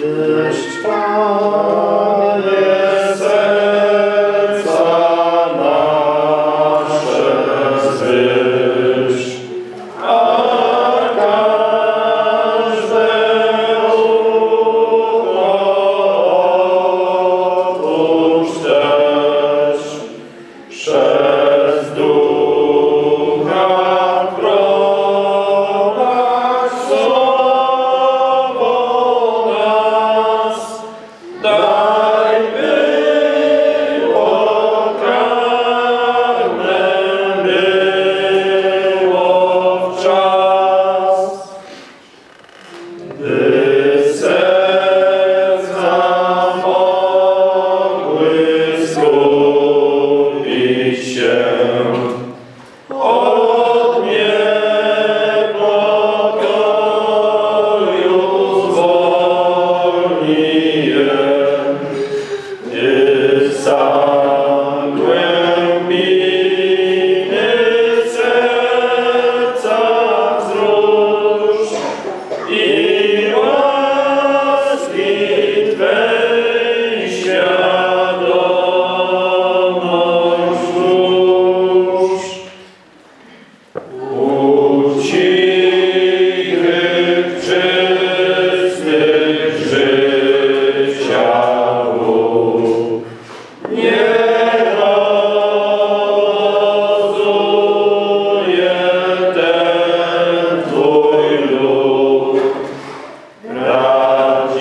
Jeść, Panie, die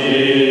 Amen.